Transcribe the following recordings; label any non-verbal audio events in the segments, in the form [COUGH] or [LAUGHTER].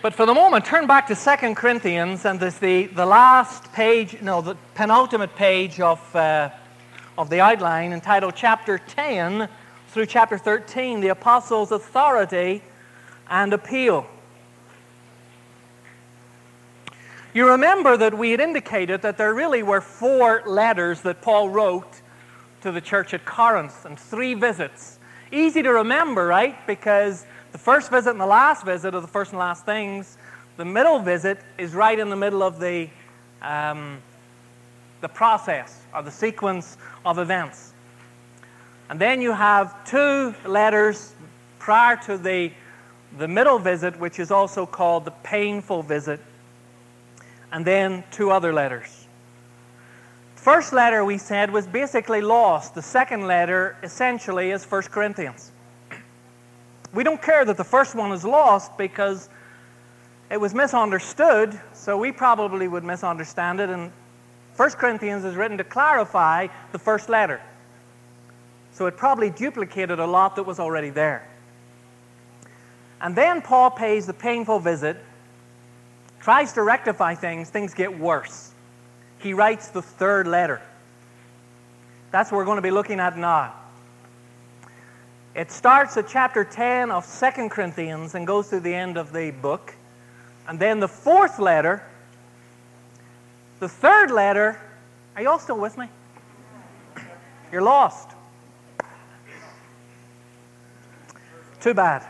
But for the moment, turn back to 2 Corinthians, and there's the, the last page, no, the penultimate page of, uh, of the outline entitled Chapter 10 through chapter 13, the Apostles' Authority and Appeal. You remember that we had indicated that there really were four letters that Paul wrote to the church at Corinth and three visits. Easy to remember, right? Because the first visit and the last visit are the first and last things. The middle visit is right in the middle of the, um, the process or the sequence of events. And then you have two letters prior to the, the middle visit, which is also called the painful visit, and then two other letters. First letter we said was basically lost. The second letter essentially is 1 Corinthians. We don't care that the first one is lost because it was misunderstood, so we probably would misunderstand it. And 1 Corinthians is written to clarify the first letter. So it probably duplicated a lot that was already there. And then Paul pays the painful visit, tries to rectify things, things get worse. He writes the third letter. That's what we're going to be looking at now. It starts at chapter 10 of 2 Corinthians and goes to the end of the book. And then the fourth letter, the third letter, are you all still with me? You're lost. Too bad.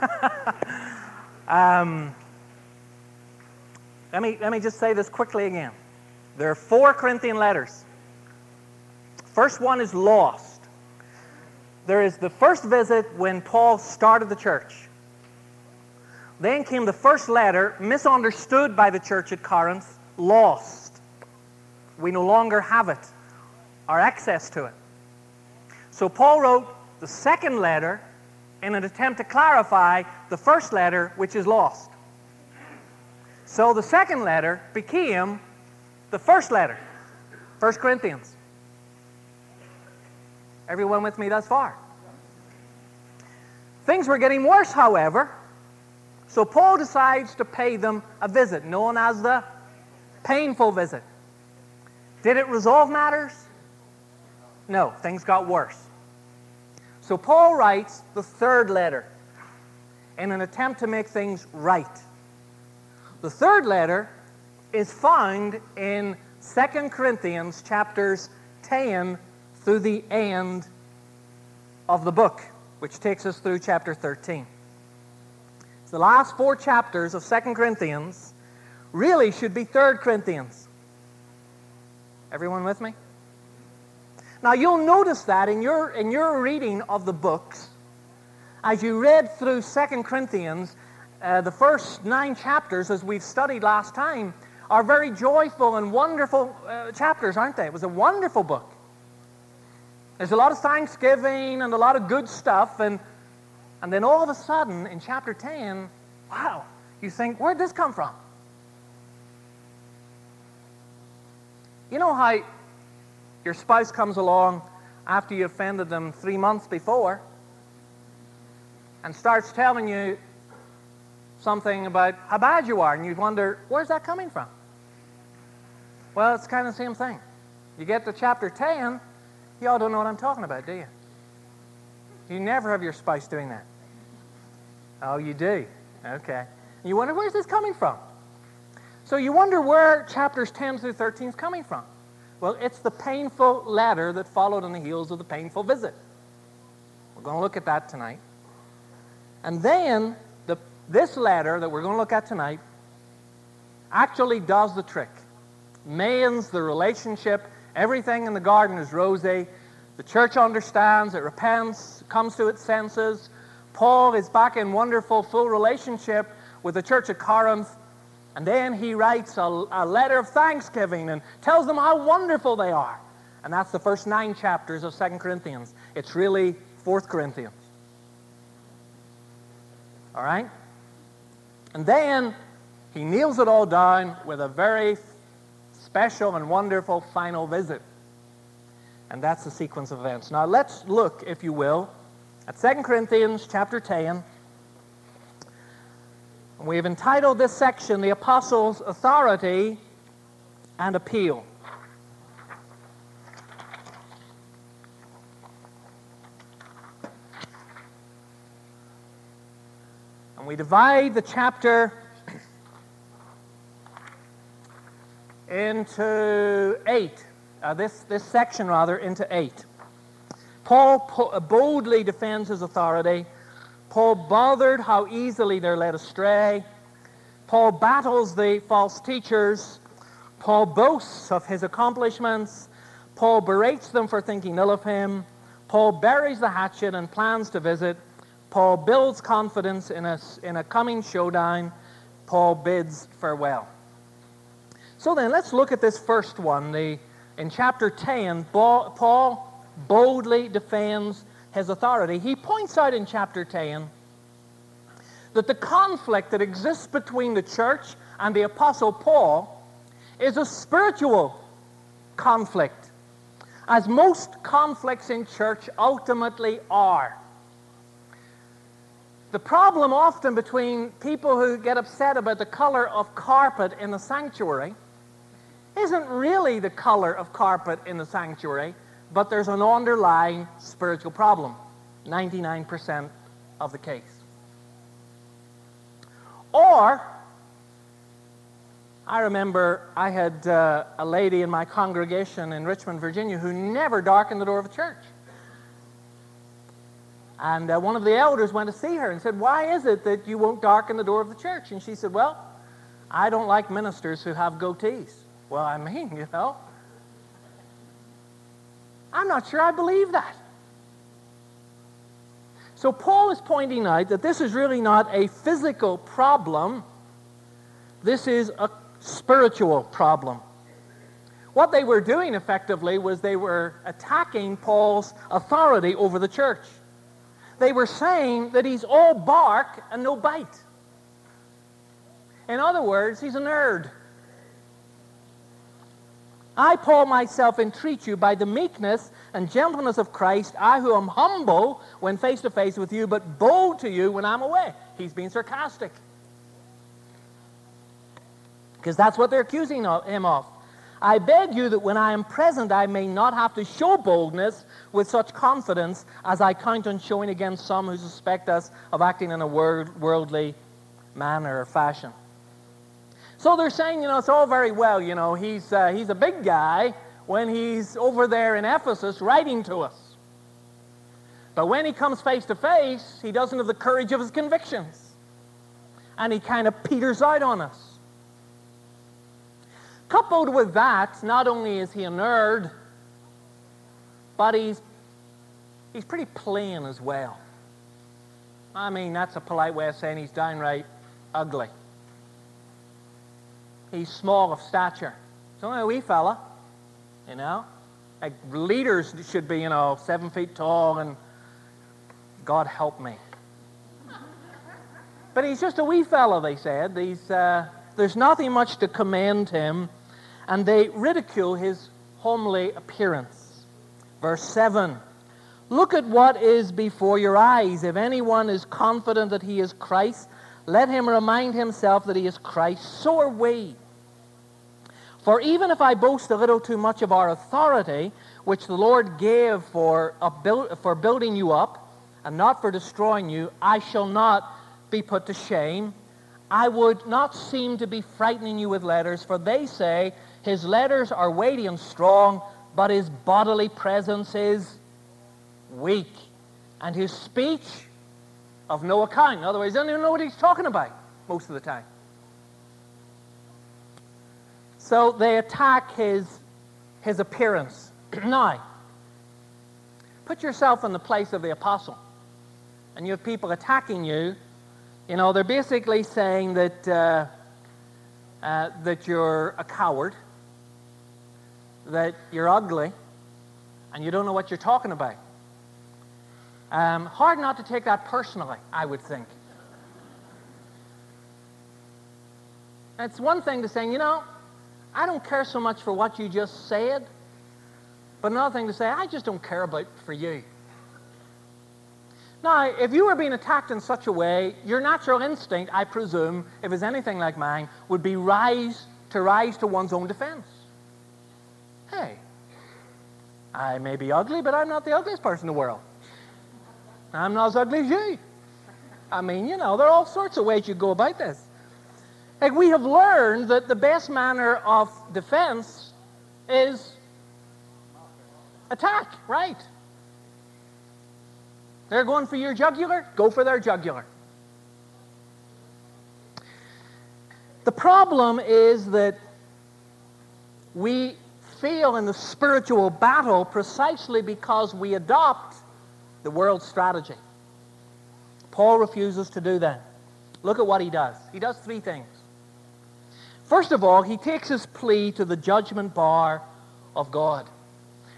[LAUGHS] um, let, me, let me just say this quickly again. There are four Corinthian letters. First one is lost there is the first visit when Paul started the church. Then came the first letter, misunderstood by the church at Corinth, lost. We no longer have it, our access to it. So Paul wrote the second letter in an attempt to clarify the first letter, which is lost. So the second letter became the first letter, 1 Corinthians. Everyone with me thus far? Things were getting worse, however, so Paul decides to pay them a visit, known as the painful visit. Did it resolve matters? No, things got worse. So Paul writes the third letter in an attempt to make things right. The third letter is found in 2 Corinthians chapters 10 through the end of the book, which takes us through chapter 13. So the last four chapters of 2 Corinthians really should be 3 Corinthians. Everyone with me? Now you'll notice that in your, in your reading of the books, as you read through 2 Corinthians, uh, the first nine chapters, as we've studied last time, are very joyful and wonderful uh, chapters, aren't they? It was a wonderful book. There's a lot of thanksgiving and a lot of good stuff, and, and then all of a sudden in chapter 10, wow, you think, where'd this come from? You know how your spouse comes along after you offended them three months before and starts telling you something about how bad you are, and you wonder, where's that coming from? Well, it's kind of the same thing. You get to chapter 10, Y'all don't know what I'm talking about, do you? You never have your spouse doing that. Oh, you do? Okay. You wonder, where's this coming from? So you wonder where chapters 10 through 13 is coming from. Well, it's the painful letter that followed on the heels of the painful visit. We're going to look at that tonight. And then the, this letter that we're going to look at tonight actually does the trick. Mends the relationship Everything in the garden is rosy. The church understands, it repents, comes to its senses. Paul is back in wonderful, full relationship with the church at Corinth. And then he writes a, a, letter of thanksgiving and tells them how wonderful they are. And that's the first nine chapters of Second Corinthians. It's really Fourth Corinthians. All right? And then he kneels it all down with a very special and wonderful final visit. And that's the sequence of events. Now let's look, if you will, at 2 Corinthians chapter 10. We have entitled this section The Apostles' Authority and Appeal. And we divide the chapter into eight, uh, this, this section rather, into eight. Paul po- uh, boldly defends his authority. Paul bothered how easily they're led astray. Paul battles the false teachers. Paul boasts of his accomplishments. Paul berates them for thinking ill of him. Paul buries the hatchet and plans to visit. Paul builds confidence in a, in a coming showdown. Paul bids farewell. So then, let's look at this first one. The, in chapter 10, Paul boldly defends his authority. He points out in chapter 10 that the conflict that exists between the church and the Apostle Paul is a spiritual conflict, as most conflicts in church ultimately are. The problem often between people who get upset about the color of carpet in the sanctuary isn't really the color of carpet in the sanctuary, but there's an underlying spiritual problem. 99% of the case. Or, I remember I had uh, a lady in my congregation in Richmond, Virginia, who never darkened the door of the church. And uh, one of the elders went to see her and said, Why is it that you won't darken the door of the church? And she said, Well, I don't like ministers who have goatees. Well, I mean, you know. I'm not sure I believe that. So Paul is pointing out that this is really not a physical problem. This is a spiritual problem. What they were doing effectively was they were attacking Paul's authority over the church. They were saying that he's all bark and no bite. In other words, he's a nerd. I, Paul, myself entreat you by the meekness and gentleness of Christ, I who am humble when face to face with you, but bold to you when I'm away. He's being sarcastic. Because that's what they're accusing him of. I beg you that when I am present, I may not have to show boldness with such confidence as I count on showing against some who suspect us of acting in a worldly manner or fashion. So they're saying, you know, it's all very well, you know, he's, uh, he's a big guy when he's over there in Ephesus writing to us. But when he comes face to face, he doesn't have the courage of his convictions. And he kind of peters out on us. Coupled with that, not only is he a nerd, but he's, he's pretty plain as well. I mean, that's a polite way of saying he's downright ugly. He's small of stature. He's only a wee fella, you know. Like leaders should be, you know, seven feet tall and God help me. But he's just a wee fellow, they said. He's, uh, there's nothing much to commend him, and they ridicule his homely appearance. Verse 7 Look at what is before your eyes. If anyone is confident that he is Christ, let him remind himself that he is Christ. So are we. For even if I boast a little too much of our authority, which the Lord gave for, build, for building you up and not for destroying you, I shall not be put to shame. I would not seem to be frightening you with letters, for they say his letters are weighty and strong, but his bodily presence is weak, and his speech of no account. Otherwise, he doesn't even know what he's talking about most of the time. So they attack his, his appearance. [CLEARS THROAT] now, put yourself in the place of the apostle, and you have people attacking you. You know, they're basically saying that, uh, uh, that you're a coward, that you're ugly, and you don't know what you're talking about. Um, hard not to take that personally, I would think. It's one thing to say, you know, I don't care so much for what you just said, but another thing to say, I just don't care about for you. Now, if you were being attacked in such a way, your natural instinct, I presume, if it's anything like mine, would be rise to rise to one's own defense. Hey, I may be ugly, but I'm not the ugliest person in the world. I'm not as ugly as you. I mean, you know, there are all sorts of ways you go about this. Like we have learned that the best manner of defense is attack, right? They're going for your jugular, go for their jugular. The problem is that we fail in the spiritual battle precisely because we adopt the world's strategy. Paul refuses to do that. Look at what he does. He does three things. First of all, he takes his plea to the judgment bar of God.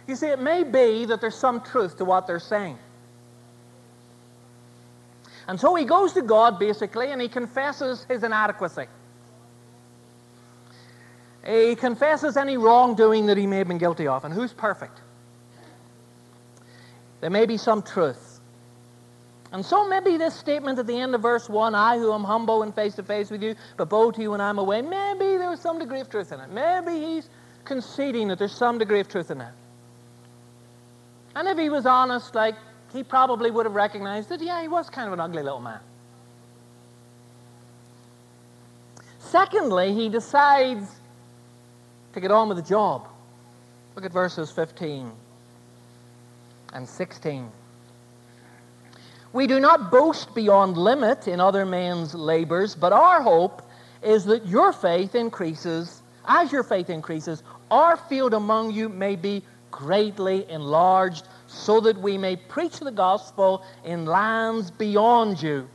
You see, it may be that there's some truth to what they're saying. And so he goes to God, basically, and he confesses his inadequacy. He confesses any wrongdoing that he may have been guilty of. And who's perfect? There may be some truth. And so maybe this statement at the end of verse 1, I who am humble and face to face with you, but bow to you when I'm away, maybe there's some degree of truth in it. Maybe he's conceding that there's some degree of truth in that. And if he was honest, like, he probably would have recognized that, yeah, he was kind of an ugly little man. Secondly, he decides to get on with the job. Look at verses 15 and 16. We do not boast beyond limit in other men's labors, but our hope is that your faith increases. As your faith increases, our field among you may be greatly enlarged, so that we may preach the gospel in lands beyond you,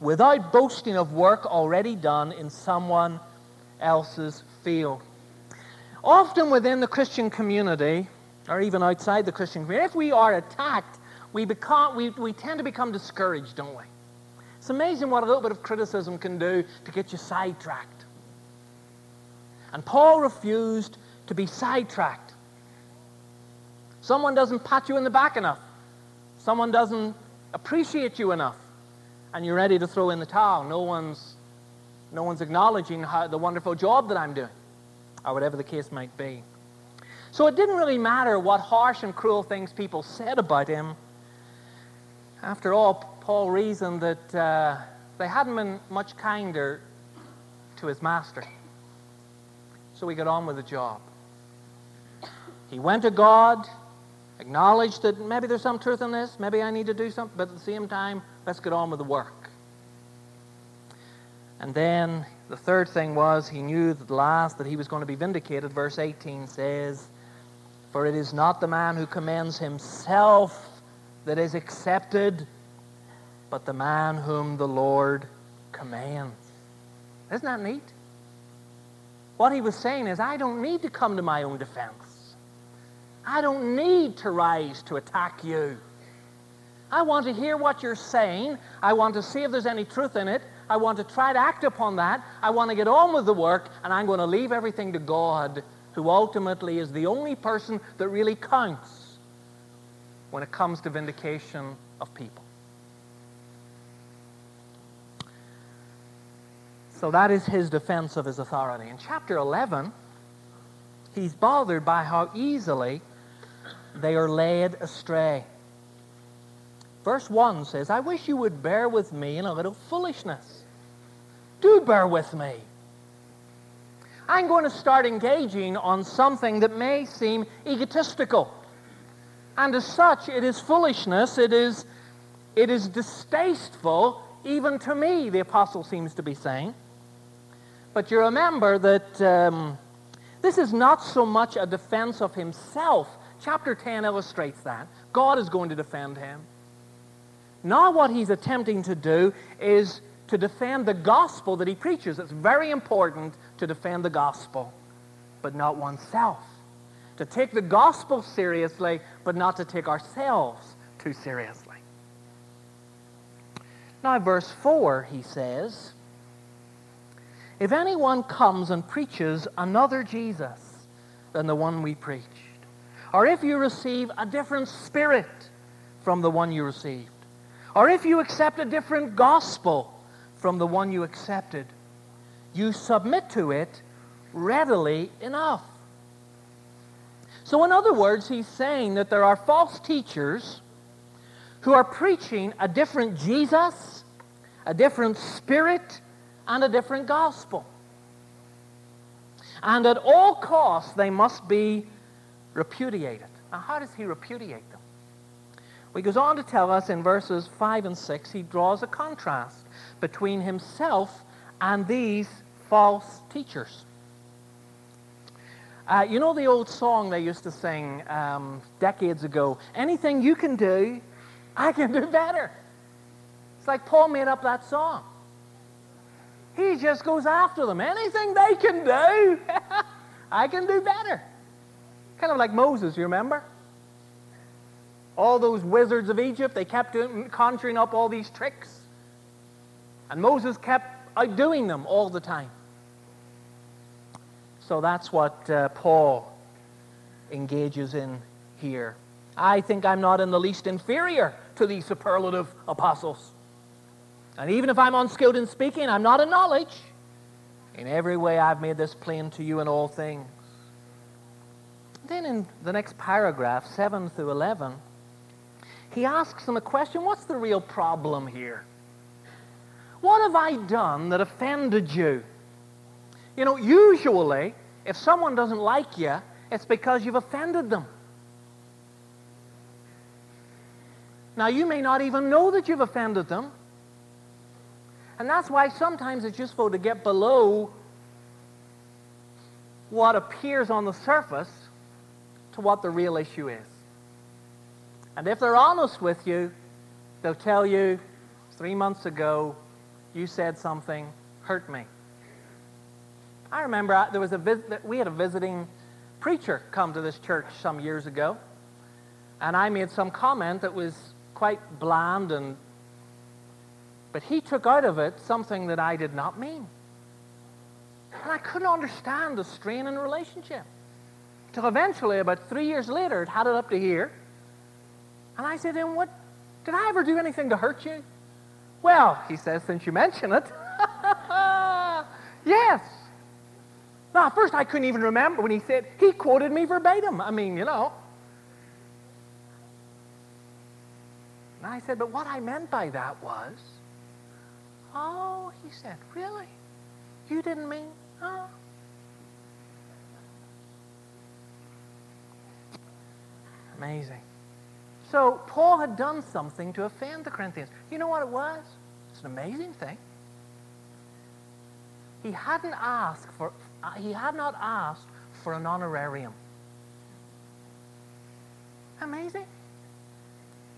without boasting of work already done in someone else's field. Often within the Christian community, or even outside the Christian community, if we are attacked, we, become, we, we tend to become discouraged, don't we? It's amazing what a little bit of criticism can do to get you sidetracked. And Paul refused to be sidetracked. Someone doesn't pat you in the back enough. Someone doesn't appreciate you enough. And you're ready to throw in the towel. No one's, no one's acknowledging how, the wonderful job that I'm doing or whatever the case might be. So it didn't really matter what harsh and cruel things people said about him. After all, Paul reasoned that uh, they hadn't been much kinder to his master. So he got on with the job. He went to God, acknowledged that maybe there's some truth in this, maybe I need to do something, but at the same time, let's get on with the work. And then the third thing was he knew at last that he was going to be vindicated. Verse 18 says, For it is not the man who commends himself that is accepted, but the man whom the Lord commands. Isn't that neat? What he was saying is, I don't need to come to my own defense. I don't need to rise to attack you. I want to hear what you're saying. I want to see if there's any truth in it. I want to try to act upon that. I want to get on with the work, and I'm going to leave everything to God, who ultimately is the only person that really counts when it comes to vindication of people. So that is his defense of his authority. In chapter 11, he's bothered by how easily they are led astray. Verse 1 says, I wish you would bear with me in a little foolishness do bear with me. I'm going to start engaging on something that may seem egotistical. And as such, it is foolishness, it is, it is distasteful, even to me, the apostle seems to be saying. But you remember that um, this is not so much a defense of himself. Chapter 10 illustrates that. God is going to defend him. Now, what he's attempting to do is to defend the gospel that he preaches. It's very important to defend the gospel, but not oneself. To take the gospel seriously, but not to take ourselves too seriously. Now, verse 4, he says, If anyone comes and preaches another Jesus than the one we preached, or if you receive a different spirit from the one you received, or if you accept a different gospel from the one you accepted, you submit to it readily enough. So, in other words, he's saying that there are false teachers who are preaching a different Jesus, a different spirit, and a different gospel. And at all costs, they must be repudiated. Now, how does he repudiate them? Well, he goes on to tell us in verses 5 and 6, he draws a contrast between himself and these false teachers. Uh, you know the old song they used to sing um, decades ago? Anything you can do, I can do better. It's like Paul made up that song. He just goes after them. Anything they can do, [LAUGHS] I can do better. Kind of like Moses, you remember? All those wizards of Egypt, they kept conjuring up all these tricks. And Moses kept outdoing them all the time. So that's what uh, Paul engages in here. I think I'm not in the least inferior to these superlative apostles. And even if I'm unskilled in speaking, I'm not in knowledge. In every way, I've made this plain to you in all things. Then in the next paragraph, 7 through 11, he asks them a question What's the real problem here? What have I done that offended you? You know, usually, if someone doesn't like you, it's because you've offended them. Now, you may not even know that you've offended them. And that's why sometimes it's useful to get below what appears on the surface to what the real issue is. And if they're honest with you, they'll tell you, three months ago, you said something hurt me. I remember there was a visit, we had a visiting preacher come to this church some years ago, and I made some comment that was quite bland and but he took out of it something that I did not mean. And I couldn't understand the strain in the relationship. Till eventually, about three years later, it had it up to here. And I said "Then what, did I ever do anything to hurt you? Well, he says, since you mention it, [LAUGHS] yes. Now, first I couldn't even remember when he said, he quoted me verbatim. I mean, you know. And I said, but what I meant by that was, Oh, he said, Really? You didn't mean? Oh. Amazing. So Paul had done something to offend the Corinthians. You know what it was? It's an amazing thing. He hadn't asked for uh, he had not asked for an honorarium. Amazing.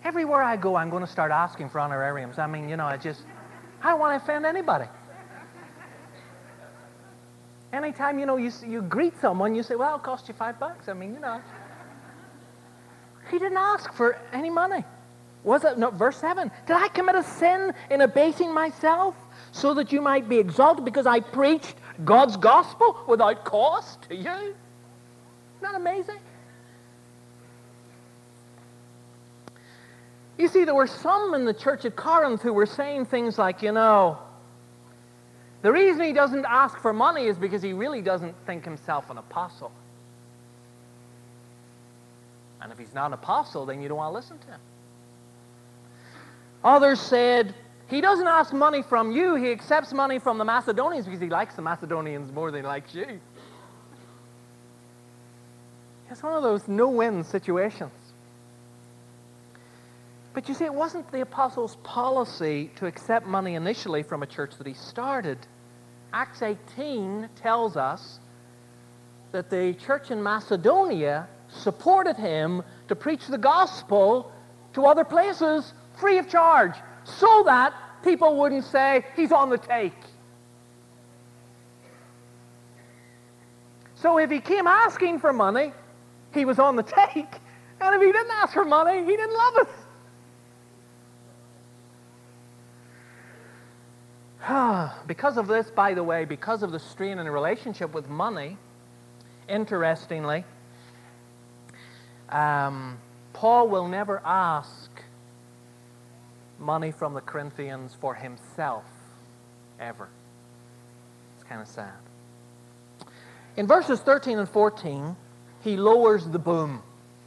Everywhere I go, I'm going to start asking for honorariums. I mean, you know, I just I don't want to offend anybody. Anytime, you know, you, you greet someone, you say, well, it'll cost you five bucks. I mean, you know. He didn't ask for any money. Was it, no, verse 7, did I commit a sin in abasing myself so that you might be exalted because I preached God's gospel without cost to you? Isn't that amazing? You see, there were some in the church at Corinth who were saying things like, you know, the reason he doesn't ask for money is because he really doesn't think himself an apostle. And if he's not an apostle, then you don't want to listen to him. Others said, he doesn't ask money from you, he accepts money from the Macedonians because he likes the Macedonians more than he likes you. It's one of those no win situations. But you see, it wasn't the apostles' policy to accept money initially from a church that he started. Acts 18 tells us that the church in Macedonia supported him to preach the gospel to other places free of charge so that people wouldn't say he's on the take. So if he came asking for money, he was on the take. And if he didn't ask for money, he didn't love us. [SIGHS] because of this, by the way, because of the strain in a relationship with money, interestingly, um, Paul will never ask money from the Corinthians for himself ever. It's kind of sad. In verses 13 and 14, he lowers the boom.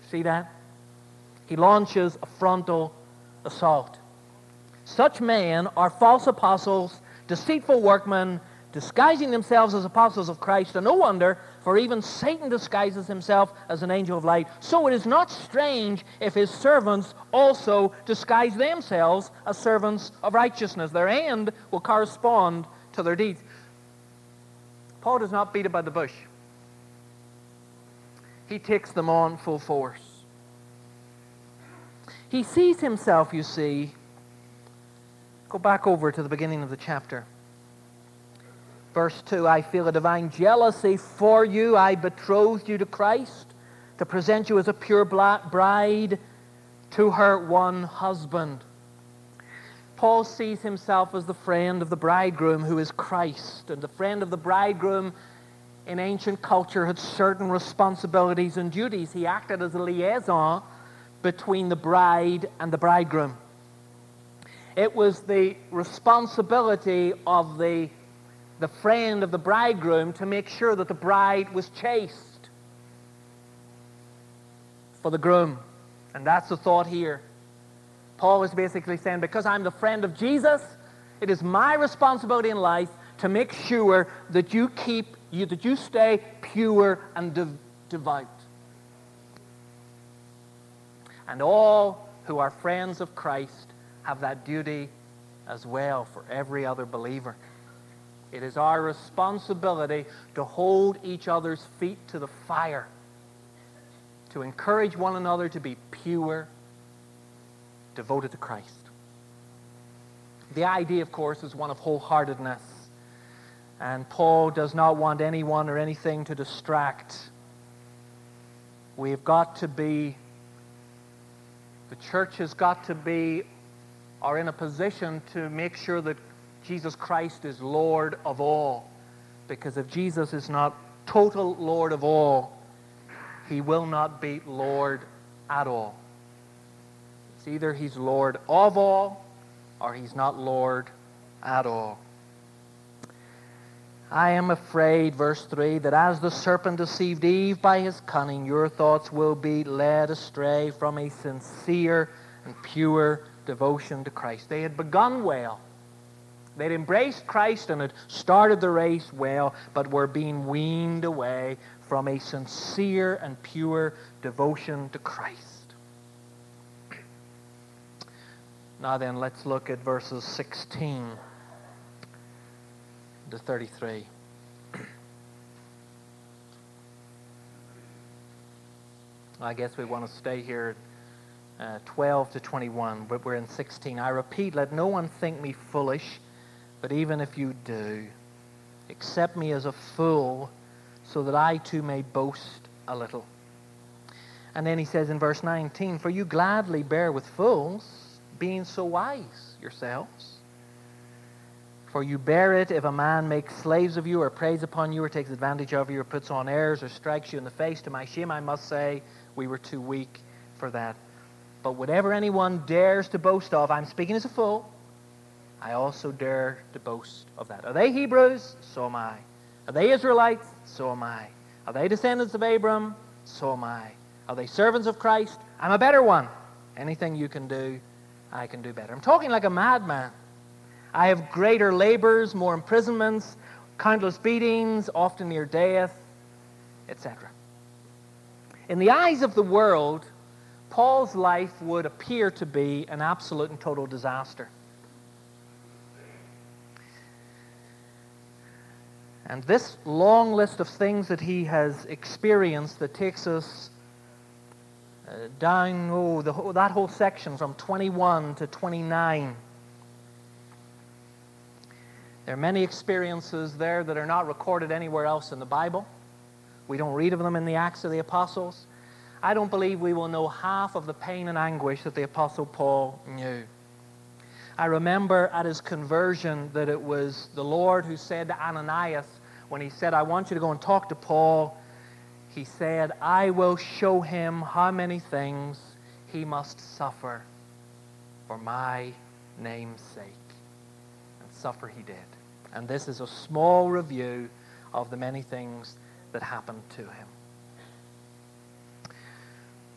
See that? He launches a frontal assault. Such men are false apostles, deceitful workmen, disguising themselves as apostles of Christ. And no wonder, for even Satan disguises himself as an angel of light. So it is not strange if his servants also disguise themselves as servants of righteousness. Their end will correspond to their deeds. Paul does not beat about the bush. He takes them on full force. He sees himself, you see. Go back over to the beginning of the chapter. Verse 2 I feel a divine jealousy for you. I betrothed you to Christ to present you as a pure bride to her one husband. Paul sees himself as the friend of the bridegroom who is Christ. And the friend of the bridegroom in ancient culture had certain responsibilities and duties. He acted as a liaison between the bride and the bridegroom. It was the responsibility of the the friend of the bridegroom to make sure that the bride was chaste for the groom. And that's the thought here. Paul is basically saying, because I'm the friend of Jesus, it is my responsibility in life to make sure that you keep, you, that you stay pure and de- devout. And all who are friends of Christ have that duty as well for every other believer. It is our responsibility to hold each other's feet to the fire, to encourage one another to be pure, devoted to Christ. The idea, of course, is one of wholeheartedness. And Paul does not want anyone or anything to distract. We've got to be, the church has got to be, are in a position to make sure that Jesus Christ is Lord of all. Because if Jesus is not total Lord of all, he will not be Lord at all. It's either he's Lord of all or he's not Lord at all. I am afraid, verse 3, that as the serpent deceived Eve by his cunning, your thoughts will be led astray from a sincere and pure devotion to Christ. They had begun well. They'd embraced Christ and had started the race well, but were being weaned away from a sincere and pure devotion to Christ. Now then, let's look at verses 16 to 33. I guess we want to stay here uh, 12 to 21, but we're in 16. I repeat, let no one think me foolish but even if you do, accept me as a fool so that I too may boast a little. And then he says in verse 19, For you gladly bear with fools, being so wise yourselves. For you bear it if a man makes slaves of you, or preys upon you, or takes advantage of you, or puts on airs, or strikes you in the face. To my shame, I must say, we were too weak for that. But whatever anyone dares to boast of, I'm speaking as a fool, I also dare to boast of that. Are they Hebrews? So am I. Are they Israelites? So am I. Are they descendants of Abram? So am I. Are they servants of Christ? I'm a better one. Anything you can do, I can do better. I'm talking like a madman. I have greater labors, more imprisonments, countless beatings, often near death, etc. In the eyes of the world, Paul's life would appear to be an absolute and total disaster. And this long list of things that he has experienced that takes us uh, down oh, the, that whole section from 21 to 29. There are many experiences there that are not recorded anywhere else in the Bible. We don't read of them in the Acts of the Apostles. I don't believe we will know half of the pain and anguish that the Apostle Paul knew. I remember at his conversion that it was the Lord who said to Ananias, when he said, I want you to go and talk to Paul, he said, I will show him how many things he must suffer for my name's sake. And suffer he did. And this is a small review of the many things that happened to him.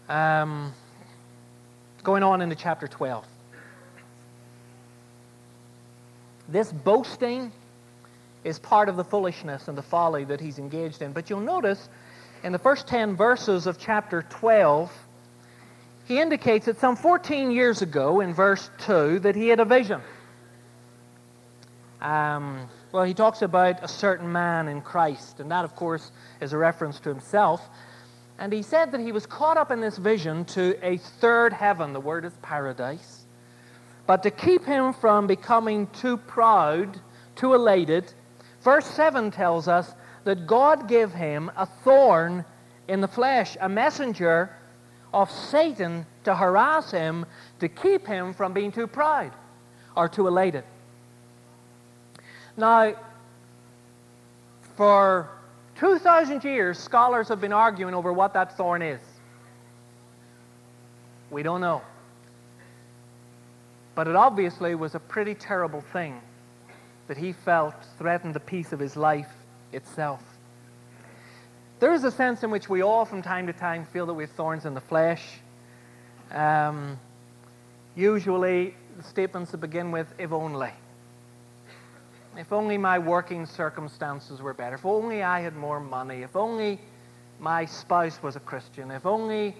Um, going on into chapter 12. This boasting is part of the foolishness and the folly that he's engaged in. But you'll notice in the first 10 verses of chapter 12, he indicates that some 14 years ago, in verse 2, that he had a vision. Um, well, he talks about a certain man in Christ, and that, of course, is a reference to himself. And he said that he was caught up in this vision to a third heaven. The word is paradise. But to keep him from becoming too proud, too elated, verse 7 tells us that God gave him a thorn in the flesh, a messenger of Satan to harass him, to keep him from being too proud or too elated. Now, for 2,000 years, scholars have been arguing over what that thorn is. We don't know. But it obviously was a pretty terrible thing that he felt threatened the peace of his life itself. There is a sense in which we all, from time to time, feel that we have thorns in the flesh. Um, usually, the statements that begin with, if only. If only my working circumstances were better. If only I had more money. If only my spouse was a Christian. If only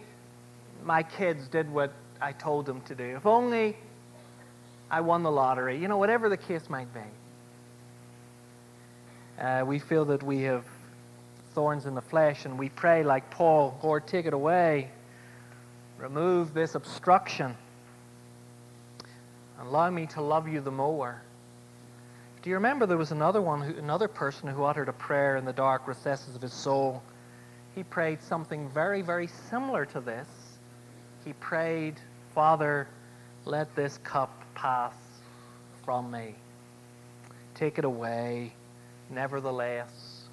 my kids did what I told them to do. If only I won the lottery. You know, whatever the case might be. Uh, we feel that we have thorns in the flesh and we pray like Paul, Lord, take it away. Remove this obstruction. Allow me to love you the more. Do you remember there was another one, who, another person who uttered a prayer in the dark recesses of his soul? He prayed something very, very similar to this. He prayed, Father, let this cup pass from me. Take it away. Nevertheless,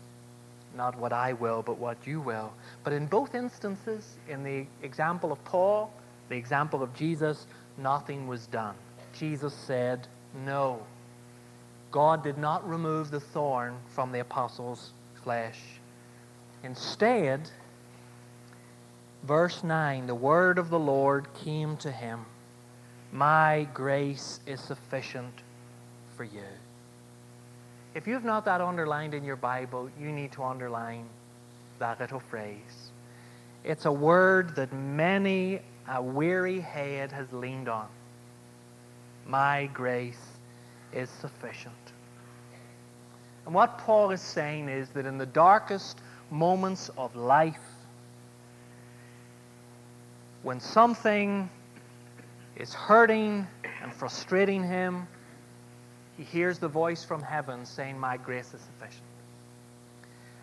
not what I will, but what you will. But in both instances, in the example of Paul, the example of Jesus, nothing was done. Jesus said, No. God did not remove the thorn from the apostles' flesh. Instead, verse 9, the word of the Lord came to him My grace is sufficient for you. If you have not that underlined in your Bible, you need to underline that little phrase. It's a word that many a weary head has leaned on. My grace is sufficient. And what Paul is saying is that in the darkest moments of life, when something is hurting and frustrating him, he hears the voice from heaven saying, My grace is sufficient.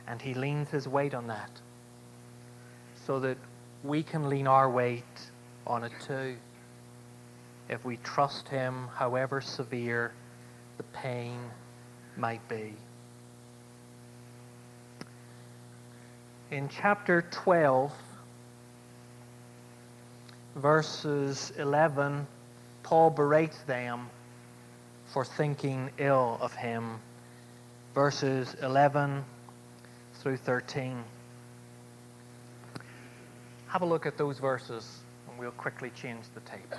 And he leans his weight on that so that we can lean our weight on it too if we trust him, however severe the pain might be. in chapter 12, verses 11, Paul berates them for thinking ill of him. Verses 11 through 13. Have a look at those verses, and we'll quickly change the tape.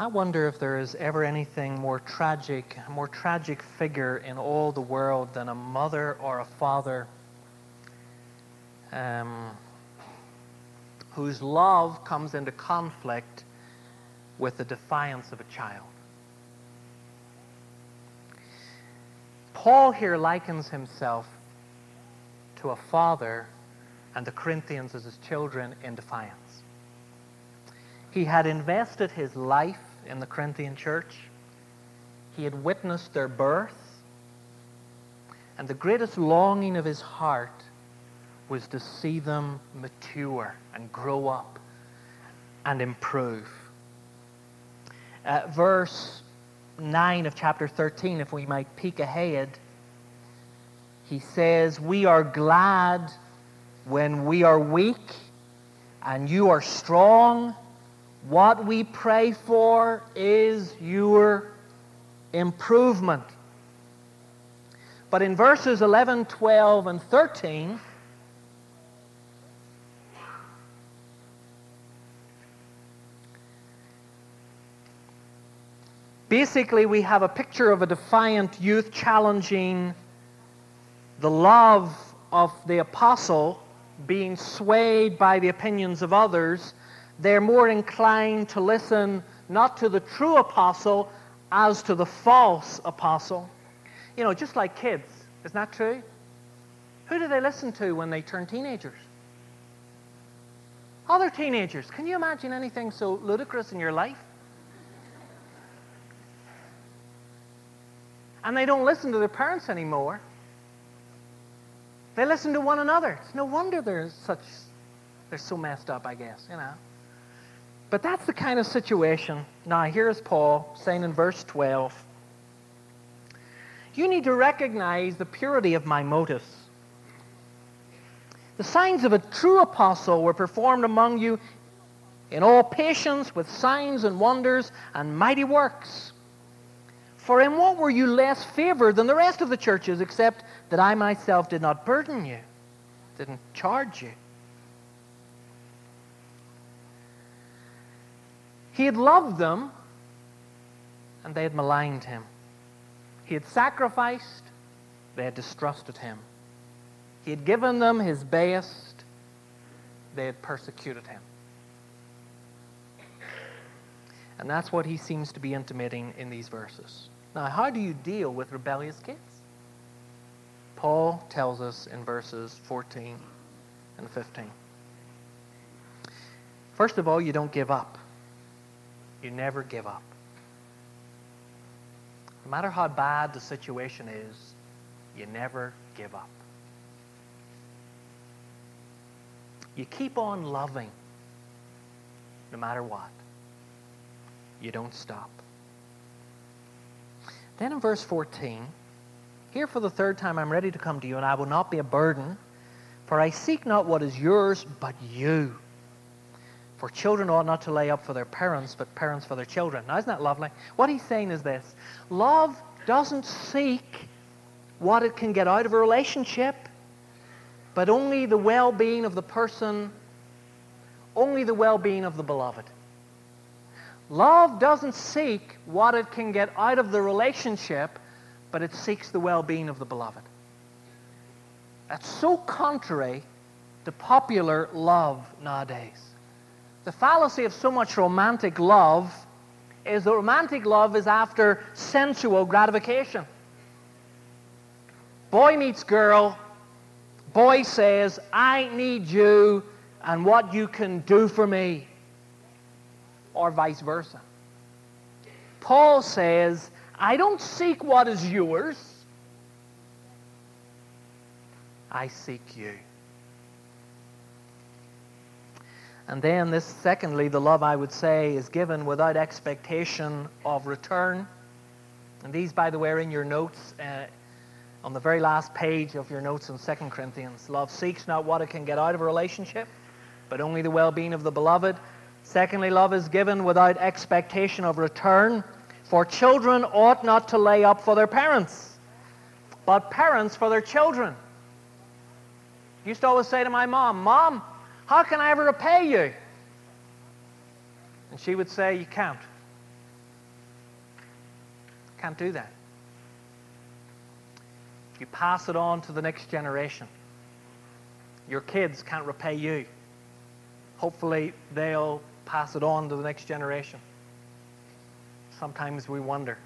I wonder if there is ever anything more tragic, a more tragic figure in all the world than a mother or a father um, whose love comes into conflict with the defiance of a child. Paul here likens himself to a father and the Corinthians as his children in defiance. He had invested his life in the Corinthian church. He had witnessed their birth, And the greatest longing of his heart was to see them mature and grow up and improve. Uh, verse 9 of chapter 13, if we might peek ahead, he says, We are glad when we are weak and you are strong. What we pray for is your improvement. But in verses 11, 12, and 13, basically we have a picture of a defiant youth challenging the love of the apostle being swayed by the opinions of others. They're more inclined to listen not to the true apostle as to the false apostle. You know, just like kids. Isn't that true? Who do they listen to when they turn teenagers? Other teenagers. Can you imagine anything so ludicrous in your life? And they don't listen to their parents anymore. They listen to one another. It's no wonder they're such they're so messed up, I guess, you know. But that's the kind of situation. Now, here's Paul saying in verse 12 You need to recognize the purity of my motives. The signs of a true apostle were performed among you in all patience with signs and wonders and mighty works. For in what were you less favored than the rest of the churches, except that I myself did not burden you, didn't charge you? He had loved them, and they had maligned him. He had sacrificed, they had distrusted him. He had given them his best, they had persecuted him. And that's what he seems to be intimating in these verses. Now, how do you deal with rebellious kids? Paul tells us in verses 14 and 15. First of all, you don't give up. You never give up. No matter how bad the situation is, you never give up. You keep on loving no matter what. You don't stop. Then in verse 14, here for the third time I'm ready to come to you, and I will not be a burden, for I seek not what is yours, but you. For children ought not to lay up for their parents, but parents for their children. Now, isn't that lovely? What he's saying is this love doesn't seek what it can get out of a relationship, but only the well being of the person, only the well being of the beloved. Love doesn't seek what it can get out of the relationship, but it seeks the well being of the beloved. That's so contrary to popular love nowadays. The fallacy of so much romantic love is that romantic love is after sensual gratification. Boy meets girl, boy says, I need you and what you can do for me, or vice versa. Paul says, I don't seek what is yours, I seek you. And then, this, secondly, the love I would say is given without expectation of return. And these, by the way, are in your notes uh, on the very last page of your notes in 2 Corinthians. Love seeks not what it can get out of a relationship, but only the well being of the beloved. Secondly, love is given without expectation of return. For children ought not to lay up for their parents, but parents for their children. I used to always say to my mom, Mom, how can I ever repay you? And she would say, You can't. Can't do that. You pass it on to the next generation. Your kids can't repay you. Hopefully, they'll pass it on to the next generation. Sometimes we wonder.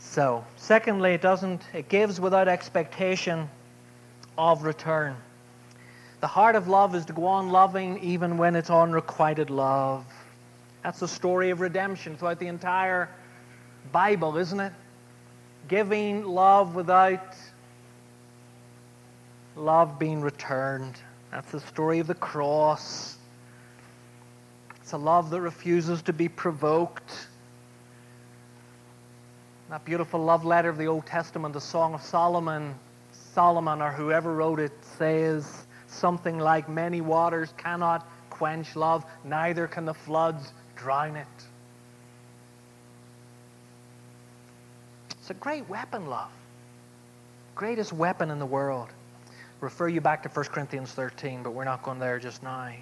So, secondly, it doesn't, it gives without expectation of return. The heart of love is to go on loving even when it's unrequited love. That's the story of redemption throughout the entire Bible, isn't it? Giving love without love being returned. That's the story of the cross. It's a love that refuses to be provoked. That beautiful love letter of the Old Testament, the Song of Solomon, Solomon or whoever wrote it says something like, Many waters cannot quench love, neither can the floods drown it. It's a great weapon, love. Greatest weapon in the world. Refer you back to 1 Corinthians 13, but we're not going there just now.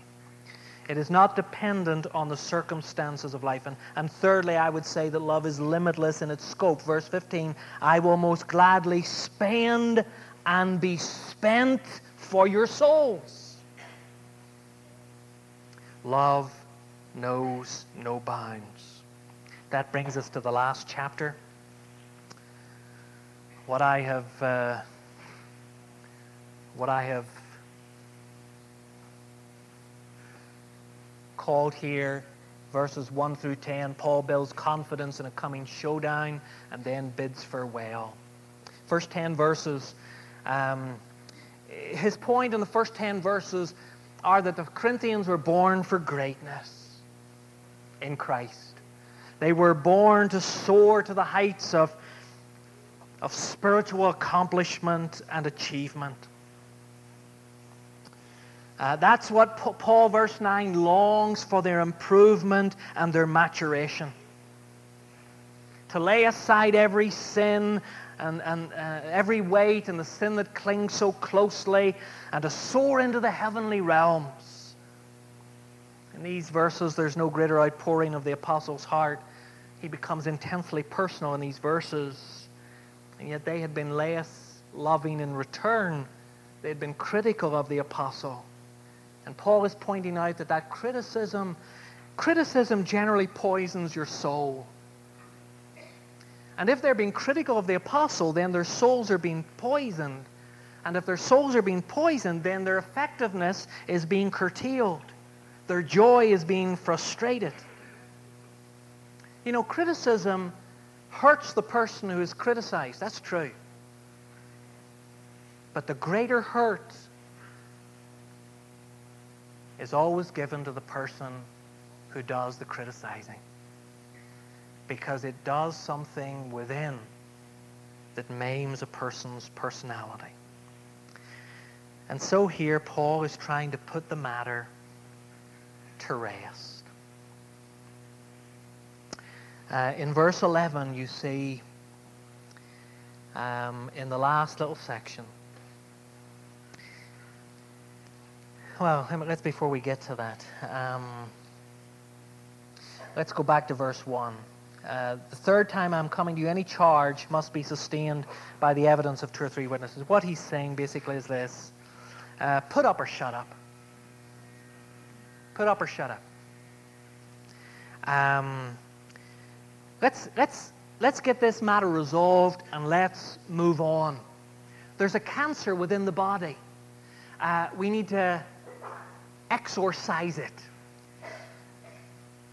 It is not dependent on the circumstances of life. And, and thirdly, I would say that love is limitless in its scope. Verse 15 I will most gladly spend and be spent for your souls. Love knows no bounds. That brings us to the last chapter. What I have, uh, what I have called here, verses 1 through 10, Paul builds confidence in a coming showdown and then bids farewell. First 10 verses, um, his point in the first 10 verses are that the Corinthians were born for greatness in Christ. They were born to soar to the heights of, of spiritual accomplishment and achievement. Uh, that's what Paul, verse 9, longs for their improvement and their maturation. To lay aside every sin and, and uh, every weight and the sin that clings so closely and to soar into the heavenly realms. In these verses, there's no greater outpouring of the apostle's heart. He becomes intensely personal in these verses. And yet they had been less loving in return. They had been critical of the apostle. And Paul is pointing out that that criticism, criticism generally poisons your soul. And if they're being critical of the apostle, then their souls are being poisoned. And if their souls are being poisoned, then their effectiveness is being curtailed. Their joy is being frustrated. You know, criticism hurts the person who is criticized. That's true. But the greater hurt is always given to the person who does the criticizing. Because it does something within that maims a person's personality. And so here, Paul is trying to put the matter to rest. Uh, in verse 11, you see um, in the last little section, well, let's before we get to that, um, let's go back to verse 1. Uh, the third time I'm coming to you, any charge must be sustained by the evidence of two or three witnesses. What he's saying basically is this uh, put up or shut up. Put up or shut up. Um, let's, let's, let's get this matter resolved and let's move on. There's a cancer within the body. Uh, we need to exorcise it.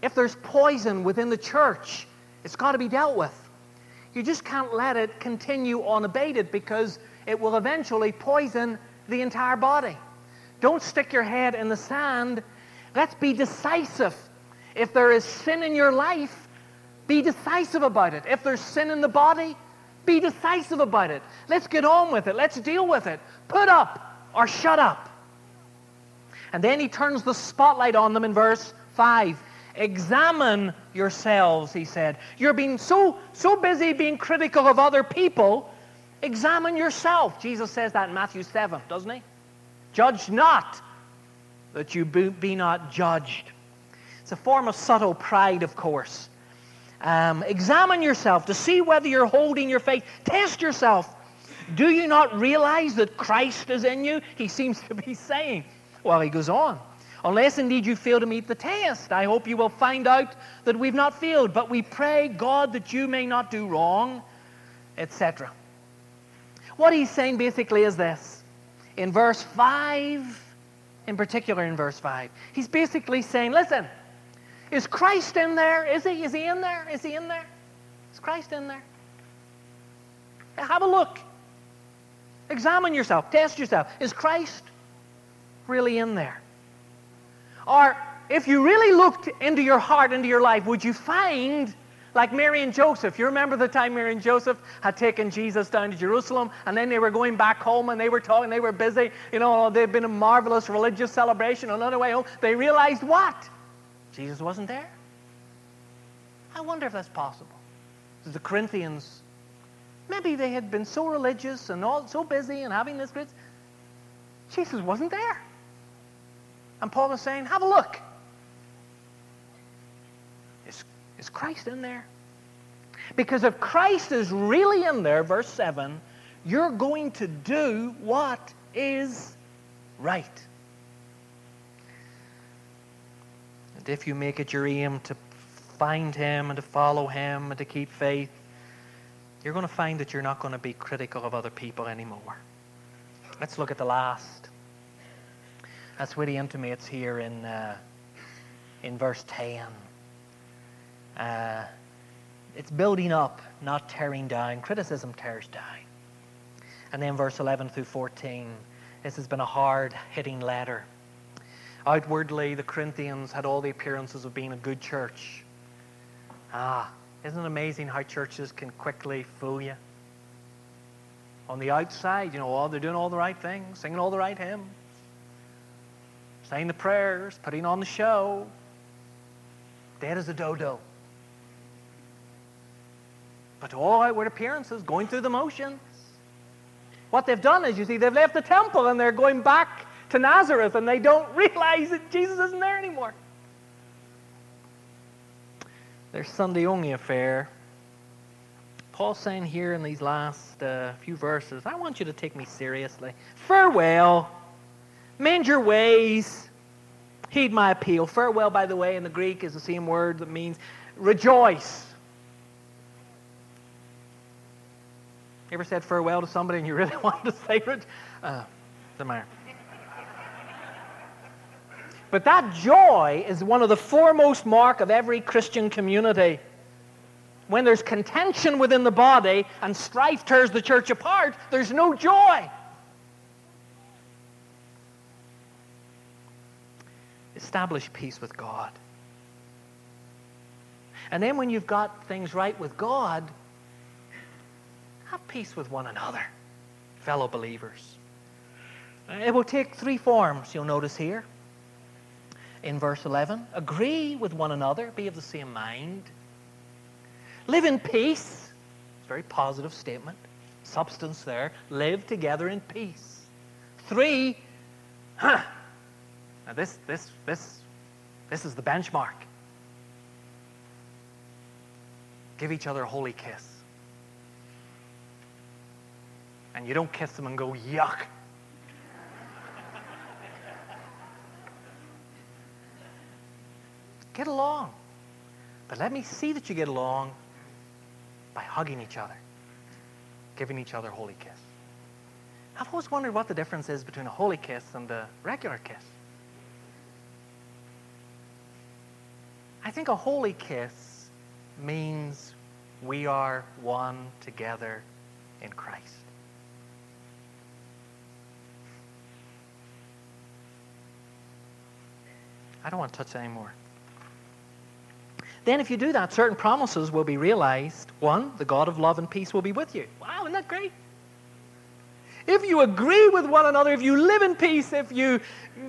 If there's poison within the church, it's got to be dealt with. You just can't let it continue unabated because it will eventually poison the entire body. Don't stick your head in the sand. Let's be decisive. If there is sin in your life, be decisive about it. If there's sin in the body, be decisive about it. Let's get on with it. Let's deal with it. Put up or shut up. And then he turns the spotlight on them in verse 5. Examine yourselves, he said. You're being so, so busy being critical of other people. Examine yourself. Jesus says that in Matthew 7, doesn't he? Judge not that you be not judged. It's a form of subtle pride, of course. Um, examine yourself to see whether you're holding your faith. Test yourself. Do you not realize that Christ is in you? He seems to be saying. Well, he goes on. Unless indeed you fail to meet the test, I hope you will find out that we've not failed. But we pray, God, that you may not do wrong, etc. What he's saying basically is this. In verse 5, in particular in verse 5, he's basically saying, listen, is Christ in there? Is he? Is he in there? Is he in there? Is Christ in there? Have a look. Examine yourself. Test yourself. Is Christ really in there? Or if you really looked into your heart, into your life, would you find, like Mary and Joseph, you remember the time Mary and Joseph had taken Jesus down to Jerusalem, and then they were going back home, and they were talking, they were busy, you know, oh, they'd been a marvelous religious celebration on their way home. They realized what? Jesus wasn't there. I wonder if that's possible. The Corinthians, maybe they had been so religious and all so busy and having this great. Jesus wasn't there. And Paul is saying, have a look. Is, is Christ in there? Because if Christ is really in there, verse 7, you're going to do what is right. And if you make it your aim to find Him and to follow Him and to keep faith, you're going to find that you're not going to be critical of other people anymore. Let's look at the last. That's what he intimates here in, uh, in verse 10. Uh, it's building up, not tearing down. Criticism tears down. And then verse 11 through 14. This has been a hard hitting letter. Outwardly, the Corinthians had all the appearances of being a good church. Ah, isn't it amazing how churches can quickly fool you? On the outside, you know, oh, they're doing all the right things, singing all the right hymns saying the prayers, putting on the show, dead as a dodo. But to all outward appearances, going through the motions. What they've done is, you see, they've left the temple and they're going back to Nazareth and they don't [LAUGHS] realize that Jesus isn't there anymore. Their Sunday only affair. Paul's saying here in these last uh, few verses, I want you to take me seriously. Farewell. Mend your ways. Heed my appeal. Farewell, by the way, in the Greek is the same word that means rejoice. You ever said farewell to somebody and you really [LAUGHS] wanted to say it? Uh, doesn't matter. But that joy is one of the foremost mark of every Christian community. When there's contention within the body and strife tears the church apart, there's no joy. Establish peace with God. And then when you've got things right with God, have peace with one another, fellow believers. Uh, it will take three forms, you'll notice here. In verse 11, agree with one another, be of the same mind. Live in peace. It's a very positive statement. Substance there. Live together in peace. Three, huh, now this, this, this, this is the benchmark. Give each other a holy kiss. And you don't kiss them and go, yuck. get along. But let me see that you get along by hugging each other, giving each other a holy kiss. I've always wondered what the difference is between a holy kiss and a regular kiss. I think a holy kiss means we are one together in Christ. I don't want to touch that anymore. Then, if you do that, certain promises will be realized. One, the God of love and peace will be with you. Wow, isn't that great? If you agree with one another, if you live in peace, if you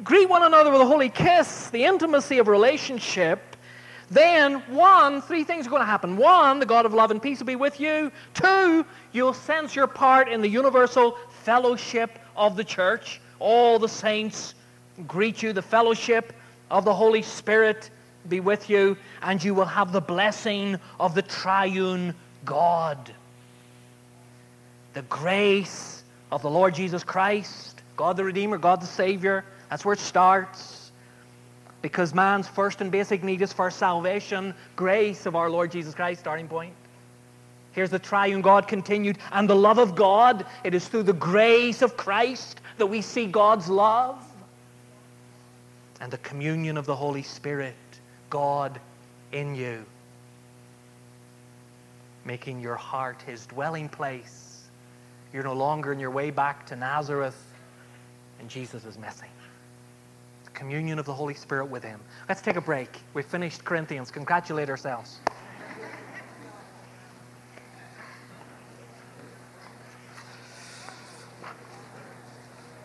greet one another with a holy kiss, the intimacy of relationship, then, one, three things are going to happen. One, the God of love and peace will be with you. Two, you'll sense your part in the universal fellowship of the church. All the saints greet you. The fellowship of the Holy Spirit be with you. And you will have the blessing of the triune God. The grace of the Lord Jesus Christ, God the Redeemer, God the Savior. That's where it starts because man's first and basic need is for salvation, grace of our Lord Jesus Christ, starting point. Here's the triune God continued, and the love of God. It is through the grace of Christ that we see God's love. And the communion of the Holy Spirit, God in you. making your heart his dwelling place. You're no longer on your way back to Nazareth, and Jesus is missing. Communion of the Holy Spirit with him. Let's take a break. We've finished Corinthians. Congratulate ourselves.